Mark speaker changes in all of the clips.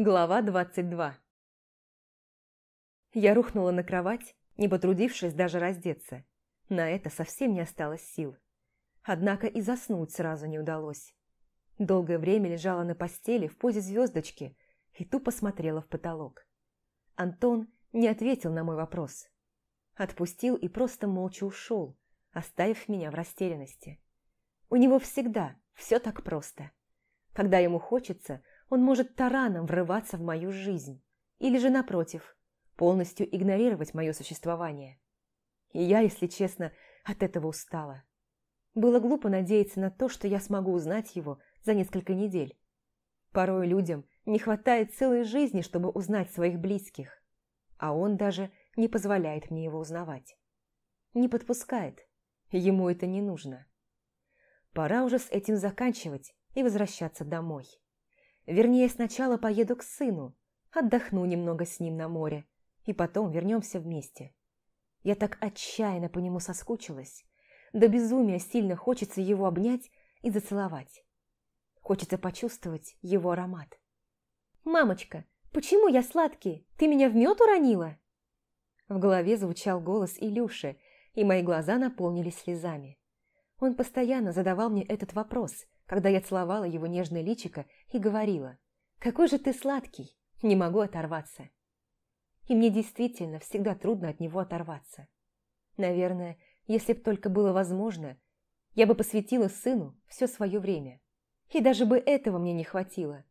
Speaker 1: Глава 22 Я рухнула на кровать, не потрудившись даже раздеться. На это совсем не осталось сил. Однако и заснуть сразу не удалось. Долгое время лежала на постели в позе звездочки и тупо смотрела в потолок. Антон не ответил на мой вопрос. Отпустил и просто молча ушел, оставив меня в растерянности. У него всегда все так просто. Когда ему хочется, он может тараном врываться в мою жизнь. Или же, напротив, полностью игнорировать мое существование. И я, если честно, от этого устала. Было глупо надеяться на то, что я смогу узнать его за несколько недель. Порой людям не хватает целой жизни, чтобы узнать своих близких, а он даже не позволяет мне его узнавать. Не подпускает, ему это не нужно. Пора уже с этим заканчивать и возвращаться домой. Вернее, сначала поеду к сыну, отдохну немного с ним на море, и потом вернемся вместе. Я так отчаянно по нему соскучилась. До безумия сильно хочется его обнять и зацеловать. Хочется почувствовать его аромат. «Мамочка, почему я сладкий? Ты меня в мед уронила?» В голове звучал голос Илюши, и мои глаза наполнились слезами. Он постоянно задавал мне этот вопрос, когда я целовала его нежное личико и говорила, «Какой же ты сладкий! Не могу оторваться!» И мне действительно всегда трудно от него оторваться. Наверное, если б только было возможно, я бы посвятила сыну все свое время. И даже бы этого мне не хватило.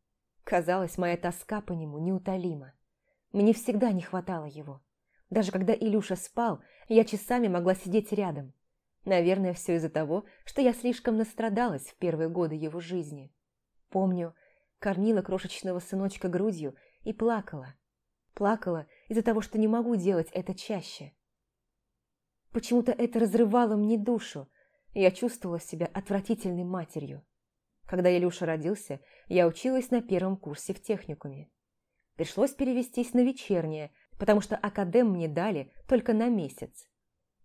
Speaker 1: Казалось, моя тоска по нему неутолима. Мне всегда не хватало его. Даже когда Илюша спал, я часами могла сидеть рядом. Наверное, все из-за того, что я слишком настрадалась в первые годы его жизни. Помню, кормила крошечного сыночка грудью и плакала. Плакала из-за того, что не могу делать это чаще. Почему-то это разрывало мне душу, и я чувствовала себя отвратительной матерью. Когда Илюша родился, я училась на первом курсе в техникуме. Пришлось перевестись на вечернее, потому что академ мне дали только на месяц.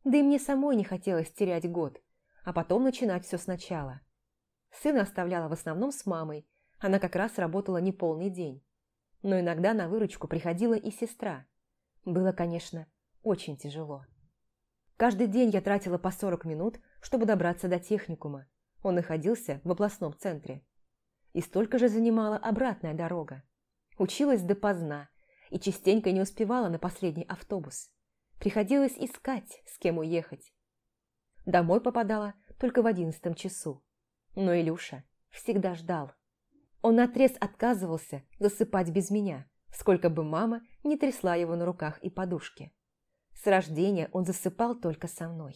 Speaker 1: Да и мне самой не хотелось терять год, а потом начинать все сначала. Сына оставляла в основном с мамой, она как раз работала не полный день. Но иногда на выручку приходила и сестра. Было, конечно, очень тяжело. Каждый день я тратила по 40 минут, чтобы добраться до техникума, он находился в областном центре. И столько же занимала обратная дорога. Училась допоздна и частенько не успевала на последний автобус. Приходилось искать, с кем уехать. Домой попадала только в одиннадцатом часу. Но Илюша всегда ждал. Он отрез отказывался засыпать без меня, сколько бы мама не трясла его на руках и подушке. С рождения он засыпал только со мной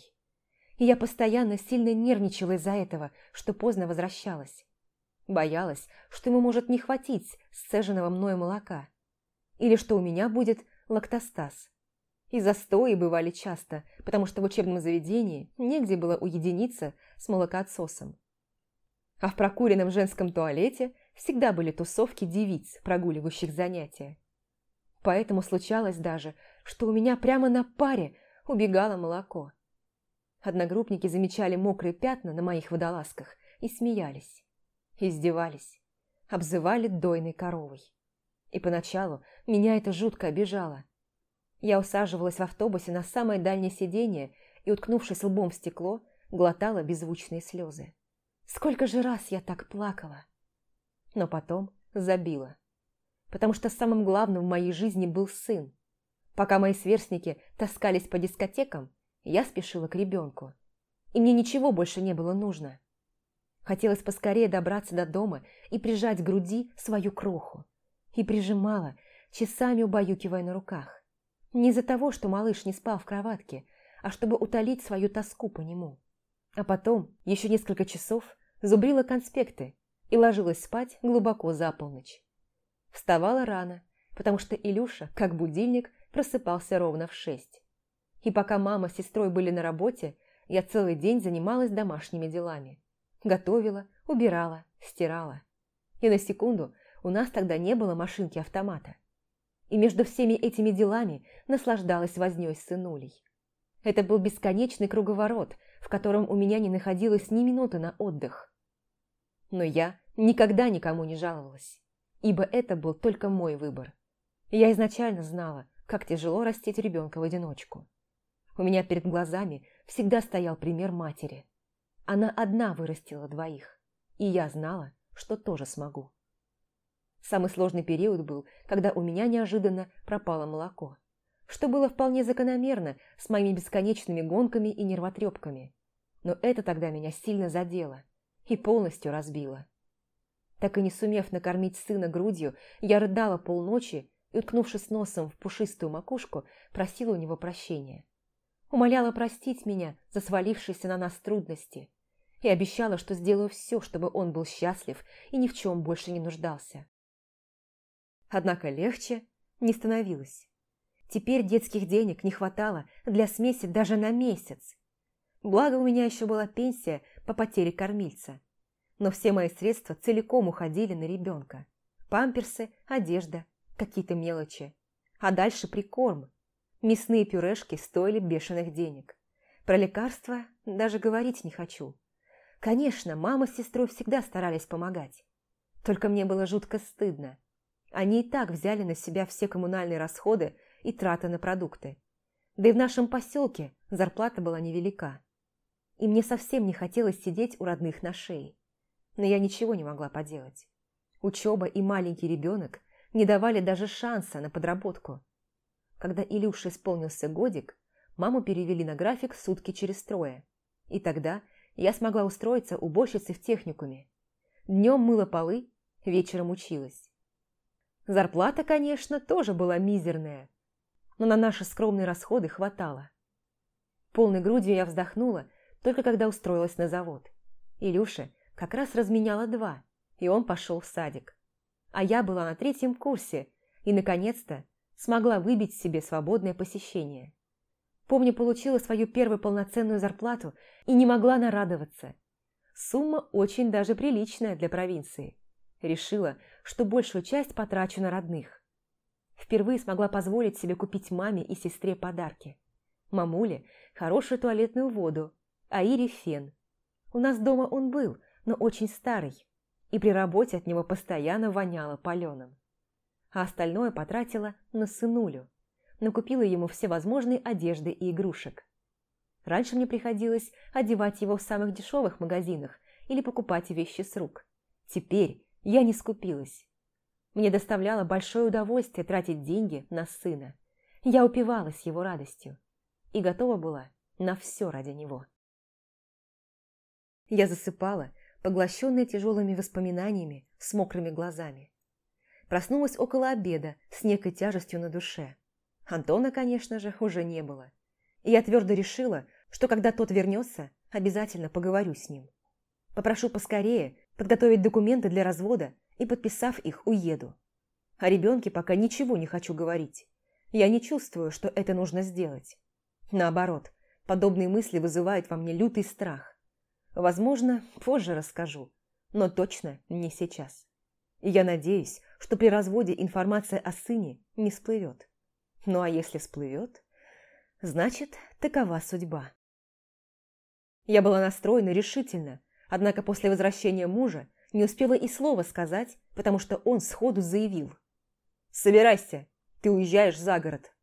Speaker 1: и я постоянно сильно нервничала из-за этого, что поздно возвращалась. Боялась, что ему может не хватить сцеженного мною молока, или что у меня будет лактостаз. И застои бывали часто, потому что в учебном заведении негде было уединиться с молокоотсосом. А в прокуренном женском туалете всегда были тусовки девиц, прогуливающих занятия. Поэтому случалось даже, что у меня прямо на паре убегало молоко. Одногруппники замечали мокрые пятна на моих водолазках и смеялись. Издевались. Обзывали дойной коровой. И поначалу меня это жутко обижало. Я усаживалась в автобусе на самое дальнее сиденье и, уткнувшись лбом в стекло, глотала беззвучные слезы. Сколько же раз я так плакала! Но потом забила. Потому что самым главным в моей жизни был сын. Пока мои сверстники таскались по дискотекам, я спешила к ребенку, и мне ничего больше не было нужно. Хотелось поскорее добраться до дома и прижать к груди свою кроху. И прижимала, часами убаюкивая на руках. Не из-за того, что малыш не спал в кроватке, а чтобы утолить свою тоску по нему. А потом, еще несколько часов, зубрила конспекты и ложилась спать глубоко за полночь. Вставала рано, потому что Илюша, как будильник, просыпался ровно в шесть. И пока мама с сестрой были на работе, я целый день занималась домашними делами. Готовила, убирала, стирала. И на секунду у нас тогда не было машинки-автомата. И между всеми этими делами наслаждалась вознёй с сынулей. Это был бесконечный круговорот, в котором у меня не находилось ни минуты на отдых. Но я никогда никому не жаловалась. ибо это был только мой выбор. Я изначально знала, как тяжело растить ребенка в одиночку. У меня перед глазами всегда стоял пример матери. Она одна вырастила двоих, и я знала, что тоже смогу. Самый сложный период был, когда у меня неожиданно пропало молоко, что было вполне закономерно с моими бесконечными гонками и нервотрепками. Но это тогда меня сильно задело и полностью разбило. Так и не сумев накормить сына грудью, я рыдала полночи и, уткнувшись носом в пушистую макушку, просила у него прощения. Умоляла простить меня за свалившиеся на нас трудности и обещала, что сделаю все, чтобы он был счастлив и ни в чем больше не нуждался. Однако легче не становилось. Теперь детских денег не хватало для смеси даже на месяц. Благо у меня еще была пенсия по потере кормильца. Но все мои средства целиком уходили на ребенка. Памперсы, одежда, какие-то мелочи. А дальше прикорм. Мясные пюрешки стоили бешеных денег. Про лекарства даже говорить не хочу. Конечно, мама с сестрой всегда старались помогать. Только мне было жутко стыдно. Они и так взяли на себя все коммунальные расходы и траты на продукты. Да и в нашем поселке зарплата была невелика. И мне совсем не хотелось сидеть у родных на шее. Но я ничего не могла поделать. Учеба и маленький ребенок не давали даже шанса на подработку. Когда Илюше исполнился годик, маму перевели на график сутки через трое. И тогда я смогла устроиться уборщицей в техникуме. Днем мыла полы, вечером училась. Зарплата, конечно, тоже была мизерная, но на наши скромные расходы хватало. Полной грудью я вздохнула, только когда устроилась на завод. Илюша как раз разменяла два, и он пошел в садик. А я была на третьем курсе и, наконец-то, смогла выбить себе свободное посещение. Помню, получила свою первую полноценную зарплату и не могла нарадоваться. Сумма очень даже приличная для провинции. Решила, что большую часть потрачу на родных. Впервые смогла позволить себе купить маме и сестре подарки. Мамуле – хорошую туалетную воду, а Ире – фен. У нас дома он был, но очень старый, и при работе от него постоянно воняло паленым. А остальное потратила на сынулю, накупила ему всевозможные одежды и игрушек. Раньше мне приходилось одевать его в самых дешевых магазинах или покупать вещи с рук. Теперь я не скупилась. Мне доставляло большое удовольствие тратить деньги на сына. Я упивалась его радостью и готова была на все ради него. Я засыпала, поглощенная тяжелыми воспоминаниями, с мокрыми глазами. Проснулась около обеда с некой тяжестью на душе. Антона, конечно же, уже не было. И я твердо решила, что когда тот вернется, обязательно поговорю с ним. Попрошу поскорее подготовить документы для развода и, подписав их, уеду. О ребенке пока ничего не хочу говорить. Я не чувствую, что это нужно сделать. Наоборот, подобные мысли вызывают во мне лютый страх. Возможно, позже расскажу, но точно не сейчас. И я надеюсь, что при разводе информация о сыне не всплывет. Ну а если всплывет, значит, такова судьба. Я была настроена решительно, Однако после возвращения мужа не успела и слова сказать, потому что он сходу заявил. «Собирайся, ты уезжаешь за город».